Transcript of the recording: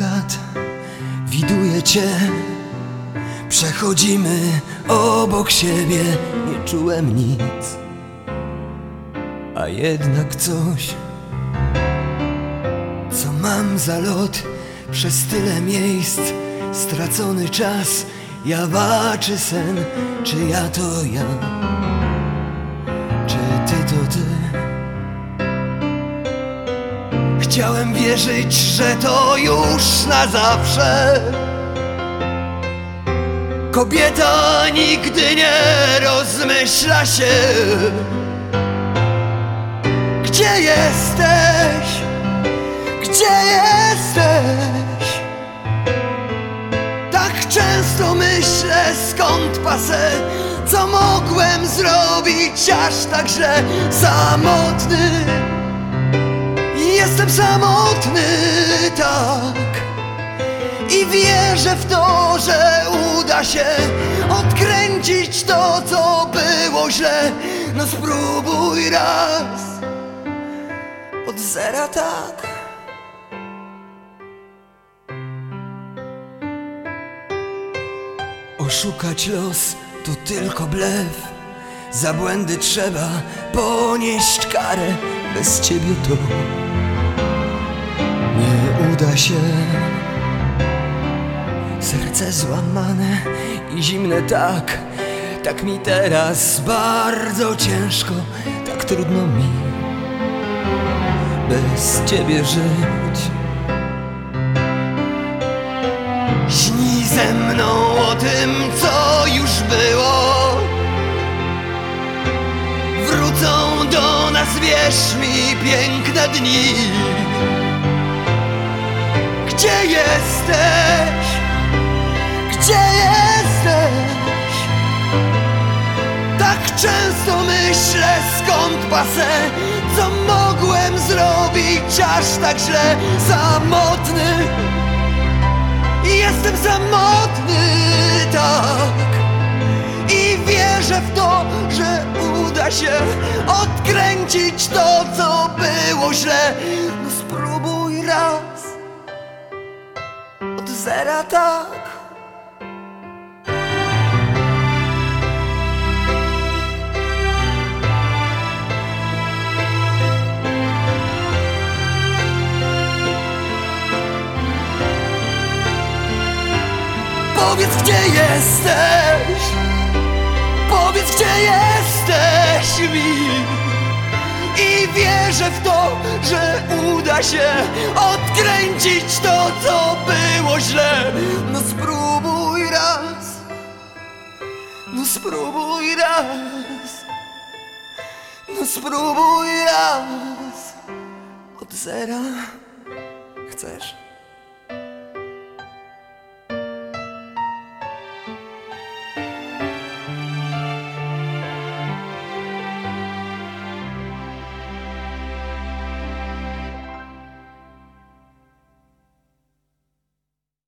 lat widuję cię. Przechodzimy obok siebie Nie czułem nic A jednak coś Co mam za lot Przez tyle miejsc Stracony czas. Jawa czy sen Czy ja to ja? Czy ty to ty Chciałem wierzyć, że to już na zawsze Kobieta nigdy nie rozmyśla się Gdzie jesteś? Gdzie jesteś? Tak często myślę skąd pasę Co mogłem zrobić aż tak źle Samotny Jestem samotny, tak. I wierzę w to, że uda się Odkręcić to, co było źle. No spróbuj raz. Od zera tak. Oszukać los to tylko blef. Za błędy trzeba ponieść karę. Bez ciebie to uda się. Serce złamane i zimne tak Tak mi teraz bardzo ciężko Tak trudno mi Bez ciebie żyć. Śnij ze mną o tym, co już było. Wrócą do nas, wierz mi, piękne dni Gdzie jesteś? Gdzie jesteś? Tak często myślę, skąd pasę Co mogłem zrobić aż tak źle Samotny Jestem samotny, tak I wierzę w to, że uda się Odkręcić to, co było źle Tak. Powiedz gdzie jesteś. Powiedz gdzie jesteś mi. I wierzę w to, że uda się Odkręcić to, co było źle No spróbuj raz No spróbuj raz No spróbuj raz Od zera Chcesz?